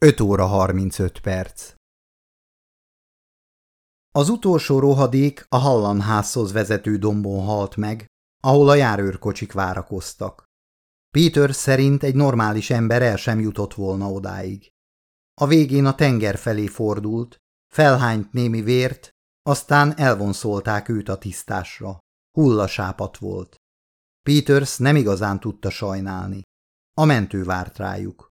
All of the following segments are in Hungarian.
5 óra 35 perc. Az utolsó rohadék a Hallanházhoz vezető dombon halt meg, ahol a járőrkocsik várakoztak. Peter szerint egy normális ember el sem jutott volna odáig. A végén a tenger felé fordult, felhányt némi vért, aztán elvonszolták őt a tisztásra. Hullasápat volt. Peters nem igazán tudta sajnálni. A mentő várt rájuk.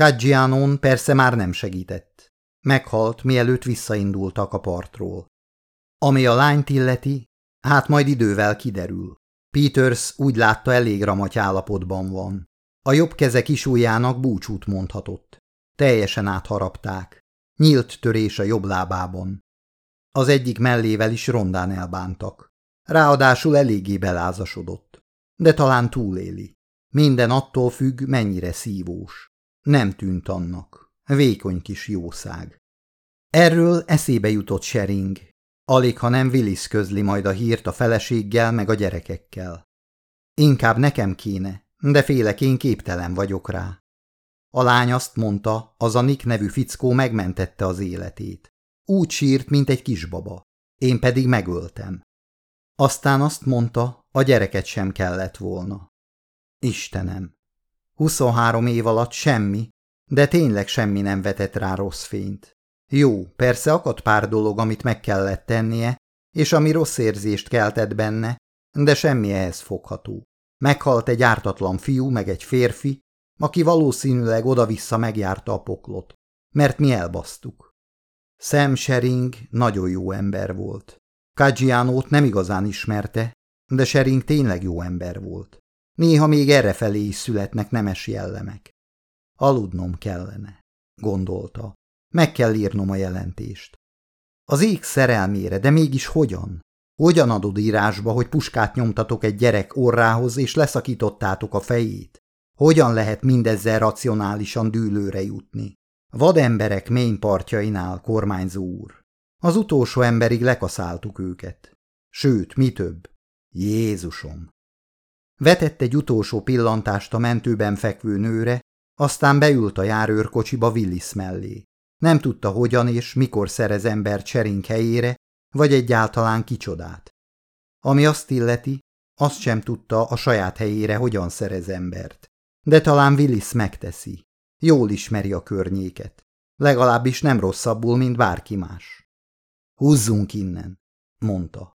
Caggianon persze már nem segített. Meghalt, mielőtt visszaindultak a partról. Ami a lányt illeti, hát majd idővel kiderül. Peters úgy látta elég ramaty állapotban van. A jobb keze kisújjának búcsút mondhatott. Teljesen átharapták. Nyílt törés a jobb lábában. Az egyik mellével is rondán elbántak. Ráadásul eléggé belázasodott. De talán túléli. Minden attól függ, mennyire szívós. Nem tűnt annak. Vékony kis jószág. Erről eszébe jutott Shering. Alig, ha nem Willis közli majd a hírt a feleséggel meg a gyerekekkel. Inkább nekem kéne, de félek én képtelen vagyok rá. A lány azt mondta, az a Nick nevű fickó megmentette az életét. Úgy sírt, mint egy kisbaba. Én pedig megöltem. Aztán azt mondta, a gyereket sem kellett volna. Istenem, 23 év alatt semmi, de tényleg semmi nem vetett rá rossz fényt. Jó, persze akadt pár dolog, amit meg kellett tennie, és ami rossz érzést keltett benne, de semmi ehhez fogható. Meghalt egy ártatlan fiú, meg egy férfi, aki valószínűleg oda-vissza megjárta a poklot, mert mi elbasztuk. Sam Shering nagyon jó ember volt. Caggianót nem igazán ismerte, de Shering tényleg jó ember volt. Néha még errefelé is születnek nemes jellemek. Aludnom kellene, gondolta. Meg kell írnom a jelentést. Az ég szerelmére, de mégis hogyan? Hogyan adod írásba, hogy puskát nyomtatok egy gyerek orrához, és leszakítottátok a fejét? Hogyan lehet mindezzel racionálisan dűlőre jutni? Vademberek mény partjainál, kormányzó úr. Az utolsó emberig lekaszáltuk őket. Sőt, mi több? Jézusom! Vetett egy utolsó pillantást a mentőben fekvő nőre, aztán beült a járőrkocsiba Willis mellé. Nem tudta, hogyan és mikor szerez ember cserink helyére, vagy egyáltalán kicsodát. Ami azt illeti, azt sem tudta a saját helyére, hogyan szerez embert. De talán Willis megteszi. Jól ismeri a környéket. Legalábbis nem rosszabbul, mint bárki más. Húzzunk innen, mondta.